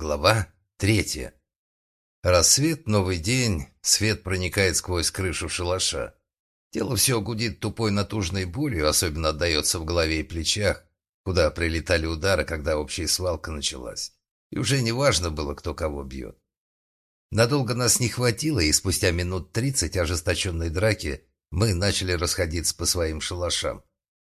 Глава третья. Рассвет, новый день, свет проникает сквозь крышу шалаша. Тело все гудит тупой натужной болью, особенно отдается в голове и плечах, куда прилетали удары, когда общая свалка началась. И уже не важно было, кто кого бьет. Надолго нас не хватило, и спустя минут тридцать ожесточенной драки мы начали расходиться по своим шалашам.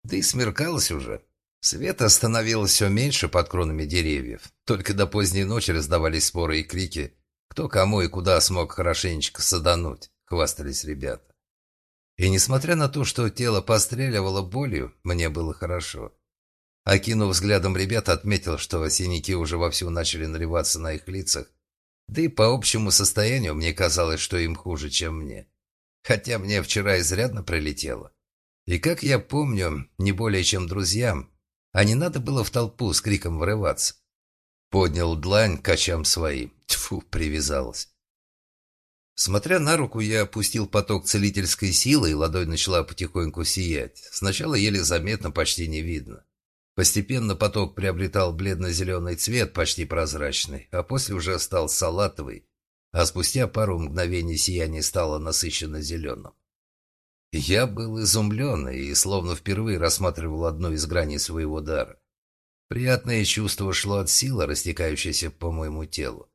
Да и смеркалось уже. Света становилось все меньше под кронами деревьев. Только до поздней ночи раздавались споры и крики. Кто кому и куда смог хорошенечко садануть, хвастались ребята. И несмотря на то, что тело постреливало болью, мне было хорошо. Окинув взглядом ребят, отметил, что синяки уже вовсю начали наливаться на их лицах. Да и по общему состоянию мне казалось, что им хуже, чем мне. Хотя мне вчера изрядно прилетело. И как я помню, не более чем друзьям, а не надо было в толпу с криком врываться. Поднял длань к очам своим. Тьфу, привязалась. Смотря на руку, я опустил поток целительской силы, и ладонь начала потихоньку сиять. Сначала еле заметно, почти не видно. Постепенно поток приобретал бледно-зеленый цвет, почти прозрачный, а после уже стал салатовый, а спустя пару мгновений сияние стало насыщенно зеленым. Я был изумлен и словно впервые рассматривал одну из граней своего дара. Приятное чувство шло от силы, растекающейся по моему телу.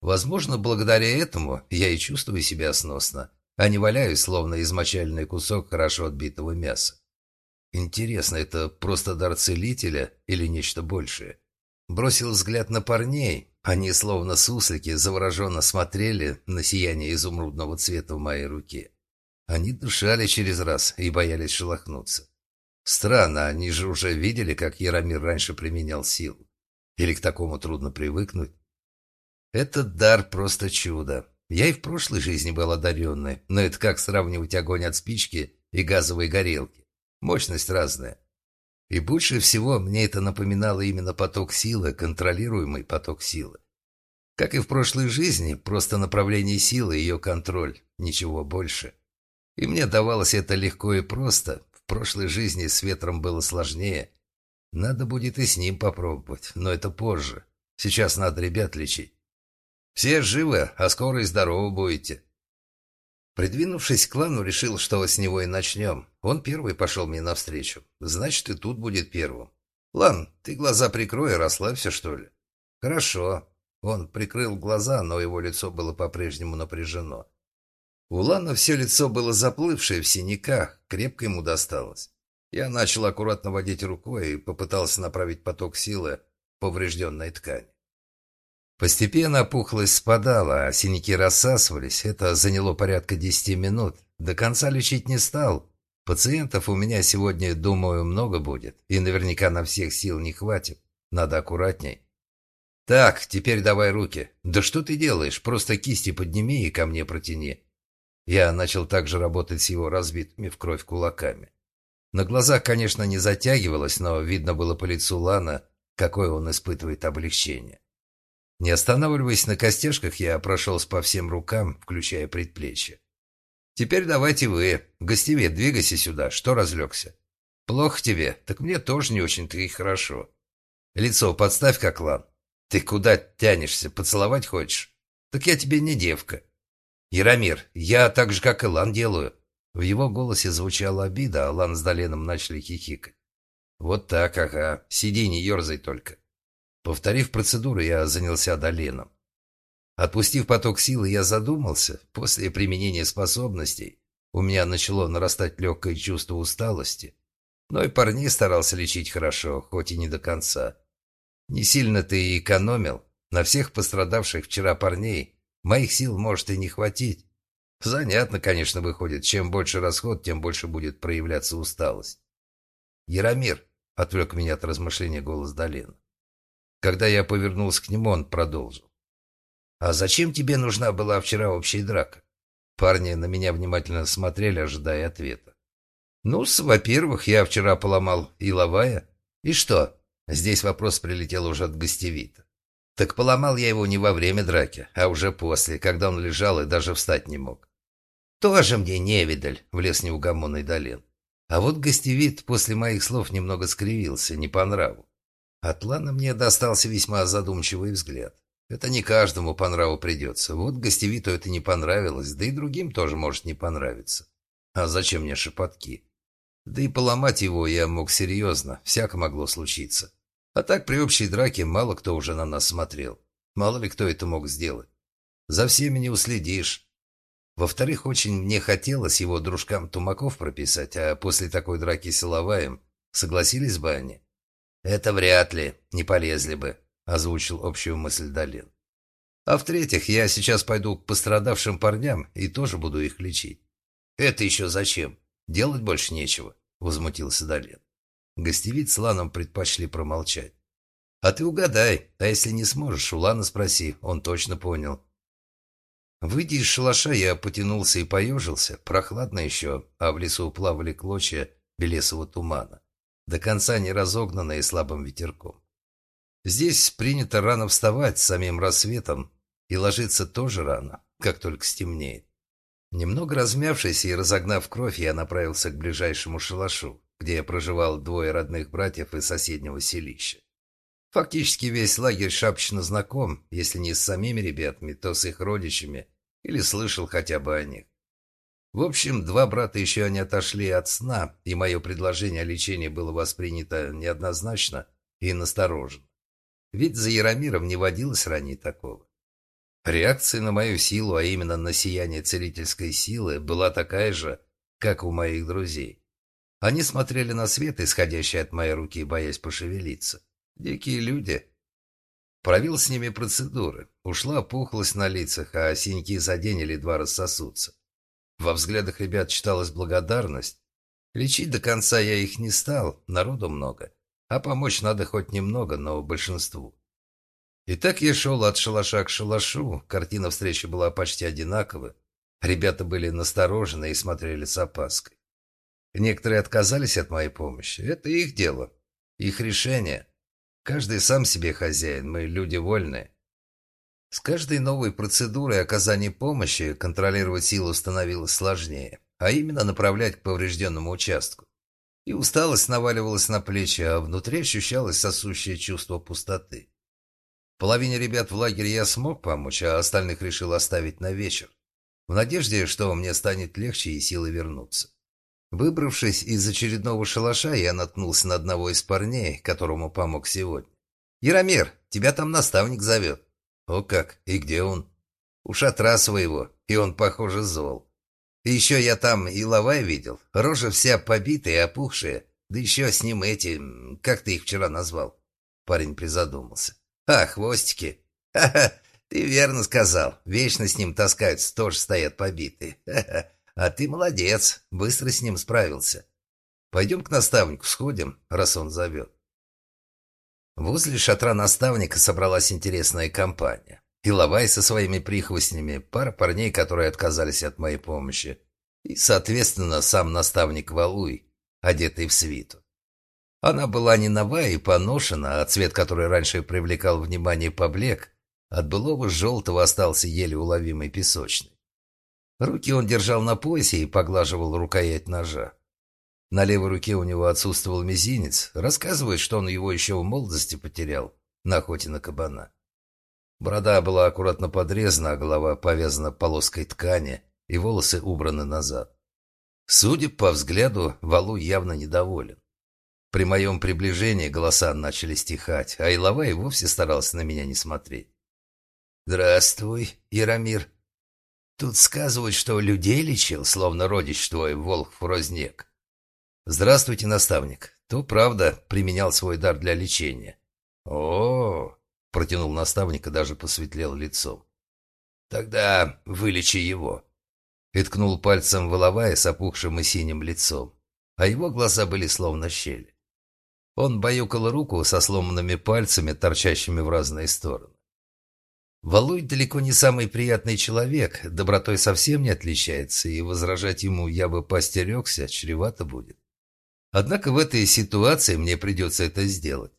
Возможно, благодаря этому я и чувствую себя сносно, а не валяюсь, словно измочальный кусок хорошо отбитого мяса. Интересно, это просто дар целителя или нечто большее? Бросил взгляд на парней. Они, словно суслики, завороженно смотрели на сияние изумрудного цвета в моей руке. Они дышали через раз и боялись шелохнуться. Странно, они же уже видели, как Яромир раньше применял силу. Или к такому трудно привыкнуть? Этот дар просто чудо. Я и в прошлой жизни был одаренный, но это как сравнивать огонь от спички и газовой горелки. Мощность разная. И больше всего мне это напоминало именно поток силы, контролируемый поток силы. Как и в прошлой жизни, просто направление силы и ее контроль, ничего больше. И мне давалось это легко и просто. В прошлой жизни с ветром было сложнее. Надо будет и с ним попробовать, но это позже. Сейчас надо ребят лечить. Все живы, а скоро и здоровы будете. Придвинувшись к клану, решил, что с него и начнем. Он первый пошел мне навстречу. Значит, и тут будет первым. Лан, ты глаза прикрой и расслабься, что ли? Хорошо. Он прикрыл глаза, но его лицо было по-прежнему напряжено. У Лана все лицо было заплывшее в синяках, крепко ему досталось. Я начал аккуратно водить рукой и попытался направить поток силы в поврежденной ткани. Постепенно опухлость спадала, а синяки рассасывались. Это заняло порядка десяти минут. До конца лечить не стал. Пациентов у меня сегодня, думаю, много будет. И наверняка на всех сил не хватит. Надо аккуратней. Так, теперь давай руки. Да что ты делаешь? Просто кисти подними и ко мне протяни. Я начал также работать с его разбитыми в кровь кулаками. На глазах, конечно, не затягивалось, но видно было по лицу Лана, какое он испытывает облегчение. Не останавливаясь на костяшках, я прошелся по всем рукам, включая предплечье. «Теперь давайте вы. Гостевед, двигайся сюда. Что разлегся?» «Плохо тебе? Так мне тоже не очень-то и хорошо. Лицо подставь, как лан. Ты куда тянешься? Поцеловать хочешь? Так я тебе не девка. «Яромир, я так же, как и Лан, делаю». В его голосе звучала обида, а Лан с Доленом начали хихикать. «Вот так, ага. Сиди, не ерзай только». Повторив процедуру, я занялся Доленом. Отпустив поток силы, я задумался. После применения способностей у меня начало нарастать легкое чувство усталости. Но и парней старался лечить хорошо, хоть и не до конца. Не сильно ты и экономил. На всех пострадавших вчера парней Моих сил может и не хватить. Занятно, конечно, выходит. Чем больше расход, тем больше будет проявляться усталость. «Яромир», — отвлек меня от размышления голос Долина. Когда я повернулся к нему, он продолжил. «А зачем тебе нужна была вчера общая драка?» Парни на меня внимательно смотрели, ожидая ответа. ну во-первых, я вчера поломал иловая. И что?» Здесь вопрос прилетел уже от гостевита. Так поломал я его не во время драки, а уже после, когда он лежал и даже встать не мог. «Тоже мне невидаль», — влез неугомонный Долин. А вот гостевид после моих слов немного скривился, не по нраву. От Лана мне достался весьма задумчивый взгляд. Это не каждому по нраву придется. Вот гостевиту это не понравилось, да и другим тоже может не понравиться. А зачем мне шепотки? Да и поломать его я мог серьезно, всяко могло случиться. А так при общей драке мало кто уже на нас смотрел. Мало ли кто это мог сделать. За всеми не уследишь. Во-вторых, очень мне хотелось его дружкам Тумаков прописать, а после такой драки с Иловаем согласились бы они. «Это вряд ли, не полезли бы», — озвучил общую мысль Долин. «А в-третьих, я сейчас пойду к пострадавшим парням и тоже буду их лечить». «Это еще зачем? Делать больше нечего», — возмутился Долин. Гостевиц с Ланом предпочли промолчать. «А ты угадай, а если не сможешь, у Лана спроси, он точно понял». Выйдя из шалаша, я потянулся и поежился. Прохладно еще, а в лесу плавали клочья белесого тумана, до конца не разогнанные слабым ветерком. Здесь принято рано вставать с самим рассветом и ложиться тоже рано, как только стемнеет. Немного размявшись и разогнав кровь, я направился к ближайшему шалашу, где проживал двое родных братьев из соседнего селища. Фактически весь лагерь шапочно знаком, если не с самими ребятами, то с их родичами, или слышал хотя бы о них. В общем, два брата еще не отошли от сна, и мое предложение о лечении было воспринято неоднозначно и настороженно. Ведь за Яромиром не водилось ранее такого. Реакция на мою силу, а именно на сияние целительской силы, была такая же, как у моих друзей. Они смотрели на свет, исходящий от моей руки, боясь пошевелиться. Дикие люди. Провел с ними процедуры. Ушла пухлость на лицах, а синяки за день или два рассосутся. Во взглядах ребят читалась благодарность. Лечить до конца я их не стал, народу много. А помочь надо хоть немного, но большинству. И так я шел от шалаша к шалашу. Картина встречи была почти одинакова. Ребята были насторожены и смотрели с опаской. Некоторые отказались от моей помощи. Это их дело, их решение. Каждый сам себе хозяин, мы люди вольные. С каждой новой процедурой оказания помощи контролировать силу становилось сложнее, а именно направлять к поврежденному участку. И усталость наваливалась на плечи, а внутри ощущалось сосущее чувство пустоты. Половине ребят в лагере я смог помочь, а остальных решил оставить на вечер, в надежде, что мне станет легче и силы вернуться. Выбравшись из очередного шалаша, я наткнулся на одного из парней, которому помог сегодня. «Яромир, тебя там наставник зовет». «О как? И где он?» «У шатра своего, и он, похоже, зол. И еще я там и лавай видел, рожа вся побитая и опухшая, да еще с ним эти... Как ты их вчера назвал?» Парень призадумался. «А, хвостики. Ха-ха, ты верно сказал. Вечно с ним таскаются, тоже стоят побитые. Ха-ха. А ты молодец, быстро с ним справился. Пойдем к наставнику сходим, раз он зовет. Возле шатра наставника собралась интересная компания. Иловай со своими прихвостнями, пара парней, которые отказались от моей помощи, и, соответственно, сам наставник Валуй, одетый в свиту. Она была не новая и поношена, а цвет, который раньше привлекал внимание, поблек. От былого желтого остался еле уловимый песочный. Руки он держал на поясе и поглаживал рукоять ножа. На левой руке у него отсутствовал мизинец. Рассказывает, что он его еще в молодости потерял на охоте на кабана. Борода была аккуратно подрезана, а голова повязана полоской ткани, и волосы убраны назад. Судя по взгляду, Валу явно недоволен. При моем приближении голоса начали стихать, а Илова и вовсе старался на меня не смотреть. «Здравствуй, Яромир», Тут сказывают, что людей лечил, словно родич твой, волк Фрознек. Здравствуйте, наставник. То правда применял свой дар для лечения. О, -о, -о протянул наставник и даже посветлел лицом. Тогда вылечи его. И ткнул пальцем выловая с опухшим и синим лицом, а его глаза были словно щели. Он баюкал руку со сломанными пальцами, торчащими в разные стороны. Валуй далеко не самый приятный человек, добротой совсем не отличается, и возражать ему я бы постерегся, чревато будет. Однако в этой ситуации мне придется это сделать.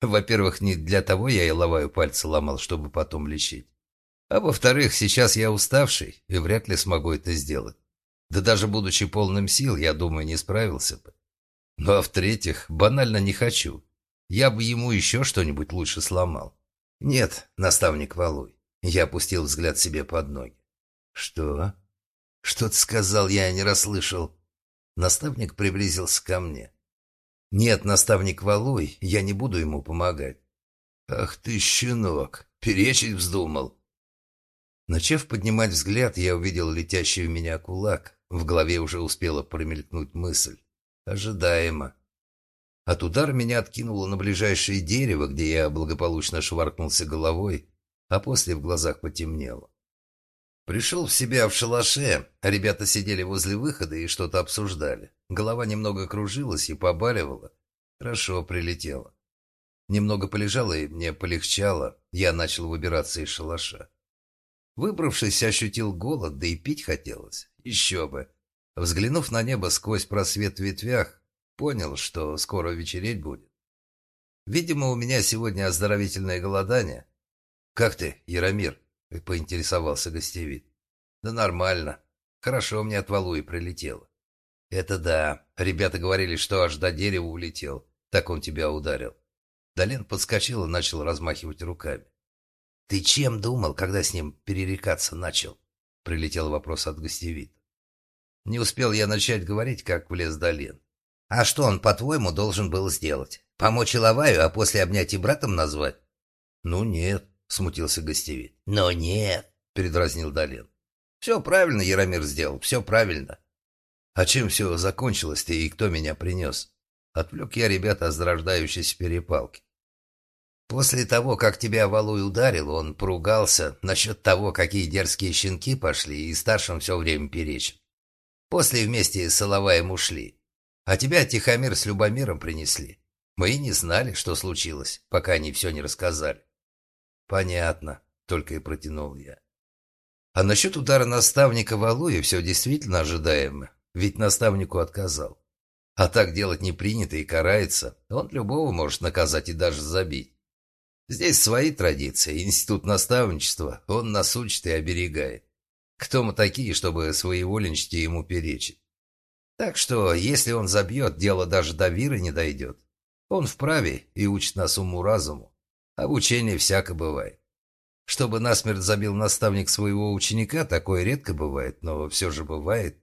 Во-первых, не для того я и ловаю пальцы ломал, чтобы потом лечить. А во-вторых, сейчас я уставший и вряд ли смогу это сделать. Да даже будучи полным сил, я думаю, не справился бы. Ну а в-третьих, банально не хочу. Я бы ему еще что-нибудь лучше сломал. «Нет, наставник Валуй». Я опустил взгляд себе под ноги. «Что?» «Что ты сказал, я не расслышал». Наставник приблизился ко мне. «Нет, наставник Валуй, я не буду ему помогать». «Ах ты, щенок, перечить вздумал». Начав поднимать взгляд, я увидел летящий в меня кулак. В голове уже успела промелькнуть мысль. Ожидаемо. От удара меня откинуло на ближайшее дерево, где я благополучно шваркнулся головой, а после в глазах потемнело. Пришел в себя в шалаше, а ребята сидели возле выхода и что-то обсуждали. Голова немного кружилась и побаливала. Хорошо прилетело. Немного полежало и мне полегчало. Я начал выбираться из шалаша. Выбравшись, ощутил голод, да и пить хотелось. Еще бы. Взглянув на небо сквозь просвет в ветвях, понял, что скоро вечереть будет. Видимо, у меня сегодня оздоровительное голодание. «Как ты, Яромир?» — поинтересовался гостевид. «Да нормально. Хорошо мне от Валуи прилетело». «Это да. Ребята говорили, что аж до дерева улетел. Так он тебя ударил». Долен подскочил и начал размахивать руками. «Ты чем думал, когда с ним перерекаться начал?» — прилетел вопрос от гостевита. Не успел я начать говорить, как влез Долен. «А что он, по-твоему, должен был сделать? Помочь Иловаю, а после обнять и братом назвать?» «Ну нет», — смутился гостевит. «Но нет», — передразнил Долен. «Все правильно Яромир сделал, все правильно». «А чем все закончилось-то и кто меня принес?» Отвлек я ребята от зарождающейся перепалки. После того, как тебя Валуй ударил, он поругался насчет того, какие дерзкие щенки пошли, и старшим все время перечил. После вместе с Иловаем ушли. А тебя Тихомир с Любомиром принесли. Мы и не знали, что случилось, пока они все не рассказали. Понятно, только и протянул я. А насчет удара наставника Валуя все действительно ожидаемо, ведь наставнику отказал. А так делать не принято и карается. Он любого может наказать и даже забить. Здесь свои традиции, институт наставничества, он нас учит и оберегает. Кто мы такие, чтобы своеволенчески ему перечить? Так что, если он забьет, дело даже до Виры не дойдет. Он вправе и учит нас уму-разуму. Обучение всяко бывает. Чтобы насмерть забил наставник своего ученика, такое редко бывает, но все же бывает.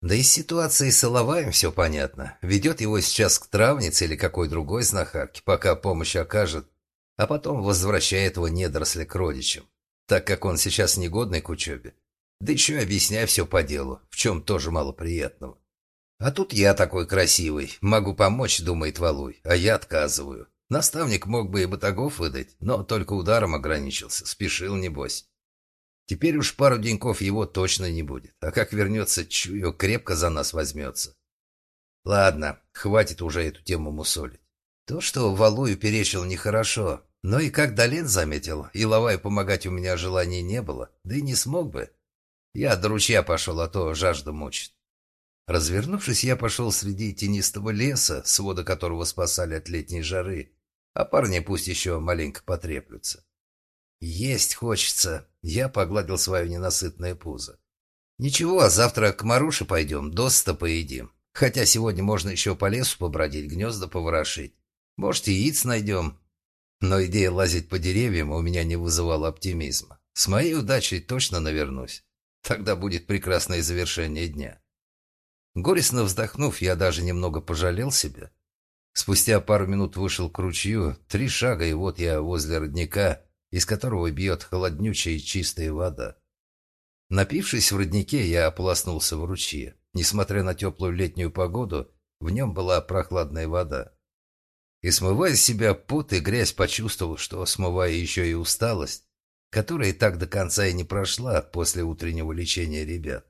Да и с ситуацией с Иловаем все понятно. Ведет его сейчас к травнице или какой другой знахарке, пока помощь окажет, а потом возвращает его недоросля к родичам, так как он сейчас негодный к учебе. Да еще объясняй все по делу, в чем тоже мало приятного. А тут я такой красивый, могу помочь, думает Валуй, а я отказываю. Наставник мог бы и батагов выдать, но только ударом ограничился, спешил небось. Теперь уж пару деньков его точно не будет, а как вернется, чую, крепко за нас возьмется. Ладно, хватит уже эту тему мусолить. То, что Валую перечил нехорошо, но и как Долен заметил, и Лавай помогать у меня желания не было, да и не смог бы. Я до ручья пошел, а то жажда мучит. Развернувшись, я пошел среди тенистого леса, свода которого спасали от летней жары, а парни пусть еще маленько потреплются. Есть хочется. Я погладил свое ненасытное пузо. Ничего, завтра к Маруше пойдем, досыта поедим. Хотя сегодня можно еще по лесу побродить, гнезда поворошить. Может, яиц найдем. Но идея лазить по деревьям у меня не вызывала оптимизма. С моей удачей точно навернусь. Тогда будет прекрасное завершение дня. Горестно вздохнув, я даже немного пожалел себя. Спустя пару минут вышел к ручью, три шага, и вот я возле родника, из которого бьет холоднючая и чистая вода. Напившись в роднике, я ополоснулся в ручье. Несмотря на теплую летнюю погоду, в нем была прохладная вода. И смывая с себя пот и грязь, почувствовал, что смывая еще и усталость, которая и так до конца и не прошла после утреннего лечения ребят.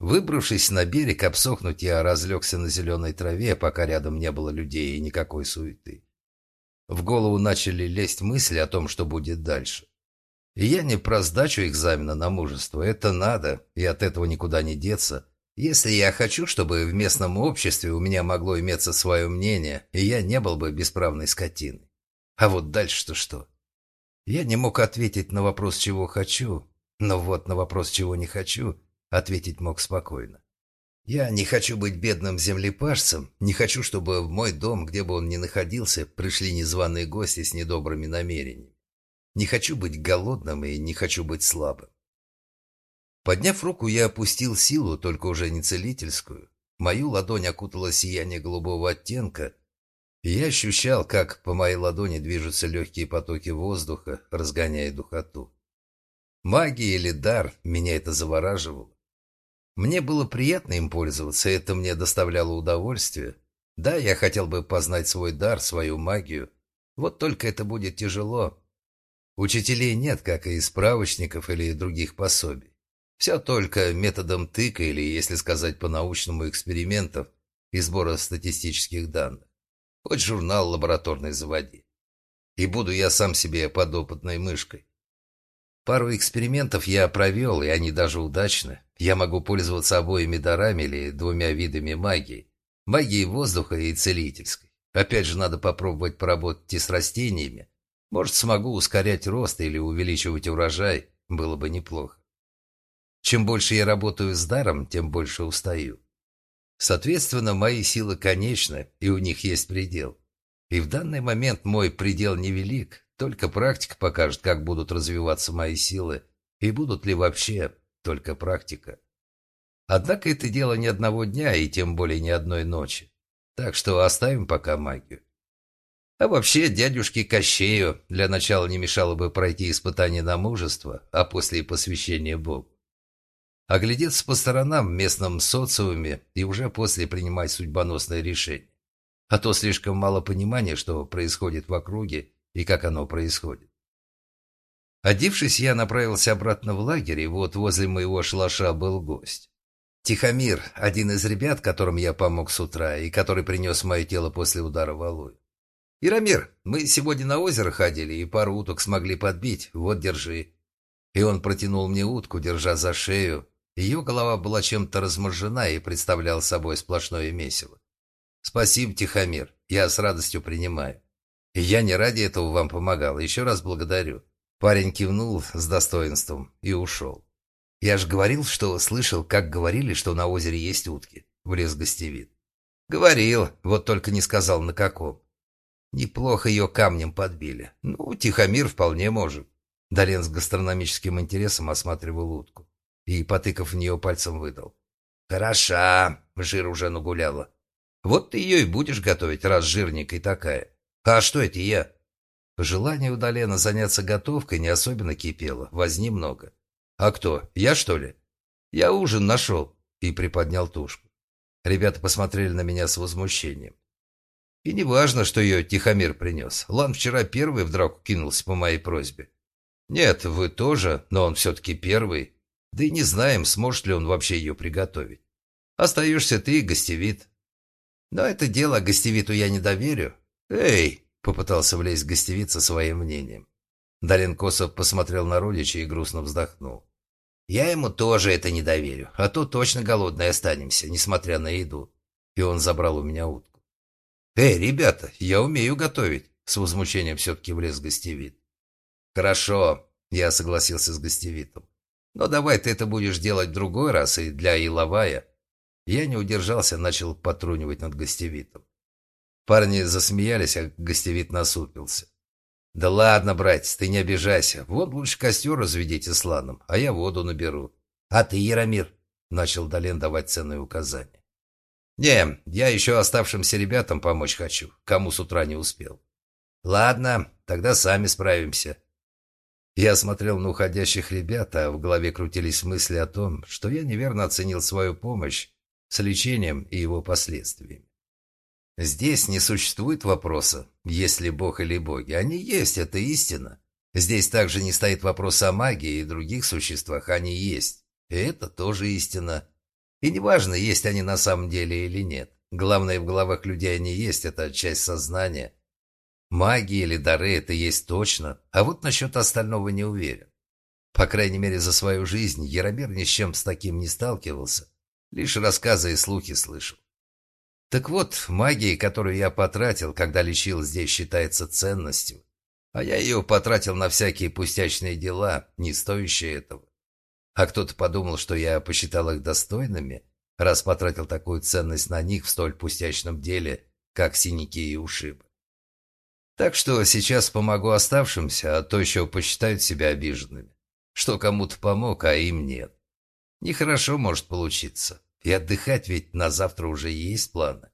Выбравшись на берег, обсохнуть, я разлегся на зеленой траве, пока рядом не было людей и никакой суеты. В голову начали лезть мысли о том, что будет дальше. И я не про сдачу экзамена на мужество, это надо, и от этого никуда не деться. Если я хочу, чтобы в местном обществе у меня могло иметься свое мнение, и я не был бы бесправной скотиной. А вот дальше-то что? Я не мог ответить на вопрос, чего хочу, но вот на вопрос, чего не хочу, ответить мог спокойно. Я не хочу быть бедным землепашцем, не хочу, чтобы в мой дом, где бы он ни находился, пришли незваные гости с недобрыми намерениями. Не хочу быть голодным и не хочу быть слабым. Подняв руку, я опустил силу, только уже не целительскую. Мою ладонь окутало сияние голубого оттенка, и я ощущал, как по моей ладони движутся легкие потоки воздуха, разгоняя духоту. Магия или дар, меня это завораживало. Мне было приятно им пользоваться, это мне доставляло удовольствие. Да, я хотел бы познать свой дар, свою магию. Вот только это будет тяжело. Учителей нет, как и справочников или других пособий. Все только методом тыка или, если сказать по-научному, экспериментов и сбора статистических данных. Хоть журнал лабораторный заводи. И буду я сам себе подопытной мышкой. Пару экспериментов я провел, и они даже удачны. Я могу пользоваться обоими дарами или двумя видами магии. Магией воздуха и целительской. Опять же, надо попробовать поработать и с растениями. Может, смогу ускорять рост или увеличивать урожай. Было бы неплохо. Чем больше я работаю с даром, тем больше устаю. Соответственно, мои силы конечны, и у них есть предел. И в данный момент мой предел невелик, только практика покажет, как будут развиваться мои силы, и будут ли вообще только практика. Однако это дело не одного дня, и тем более не одной ночи. Так что оставим пока магию. А вообще, дядюшке Кощею для начала не мешало бы пройти испытание на мужество, а после и посвящение Богу. Оглядеться по сторонам в местном социуме и уже после принимать судьбоносное решение. А то слишком мало понимания, что происходит в округе и как оно происходит. Одевшись, я направился обратно в лагерь, и вот возле моего шалаша был гость. Тихомир, один из ребят, которым я помог с утра, и который принес мое тело после удара валой. «Яромир, мы сегодня на озеро ходили и пару уток смогли подбить, вот держи». И он протянул мне утку, держа за шею. Ее голова была чем-то разморжена и представляла собой сплошное месиво. «Спасибо, Тихомир, я с радостью принимаю. И я не ради этого вам помогал, еще раз благодарю». Парень кивнул с достоинством и ушел. «Я же говорил, что слышал, как говорили, что на озере есть утки», — влез гостевид. «Говорил, вот только не сказал, на каком. Неплохо ее камнем подбили. Ну, Тихомир вполне может». Долен с гастрономическим интересом осматривал утку и, потыкав в нее пальцем, выдал. «Хороша, жир уже нагуляла. Вот ты ее и будешь готовить, раз жирненькая такая. А что это я?» Желание у Долена заняться готовкой не особенно кипело, возни много. «А кто, я что ли?» «Я ужин нашел» и приподнял тушку. Ребята посмотрели на меня с возмущением. И не важно, что ее Тихомир принес. Лан вчера первый в драку кинулся по моей просьбе. Нет, вы тоже, но он все-таки первый. Да и не знаем, сможет ли он вообще ее приготовить. Остаешься ты, гостевит. Но это дело гостевиту я не доверю. Эй, Попытался влезть гостевица своим мнением. Дарин Косов посмотрел на родича и грустно вздохнул. «Я ему тоже это не доверю, а то точно голодные останемся, несмотря на еду». И он забрал у меня утку. «Эй, ребята, я умею готовить!» С возмущением все-таки влез гостевит. «Хорошо», — я согласился с гостевитом. «Но давай ты это будешь делать в другой раз и для Иловая». Я не удержался, начал потрунивать над гостевитом. Парни засмеялись, а гостевит насупился. «Да ладно, братец, ты не обижайся. Вот лучше костер разведите с ланом, а я воду наберу». «А ты, Яромир?» — начал Долен давать ценные указания. «Не, я еще оставшимся ребятам помочь хочу, кому с утра не успел». «Ладно, тогда сами справимся». Я смотрел на уходящих ребят, а в голове крутились мысли о том, что я неверно оценил свою помощь с лечением и его последствиями. Здесь не существует вопроса, есть ли Бог или боги. Они есть, это истина. Здесь также не стоит вопрос о магии и других существах, они есть. И это тоже истина. И неважно, есть они на самом деле или нет. Главное, в головах людей они есть, это часть сознания. Магия или дары – это есть точно, а вот насчет остального не уверен. По крайней мере, за свою жизнь Яромир ни с чем с таким не сталкивался. Лишь рассказы и слухи слышал. Так вот, магия, которую я потратил, когда лечил здесь, считается ценностью. А я ее потратил на всякие пустячные дела, не стоящие этого. А кто-то подумал, что я посчитал их достойными, раз потратил такую ценность на них в столь пустячном деле, как синяки и ушибы. Так что сейчас помогу оставшимся, а то еще посчитают себя обиженными. Что кому-то помог, а им нет. Нехорошо может получиться. И отдыхать ведь на завтра уже есть планы.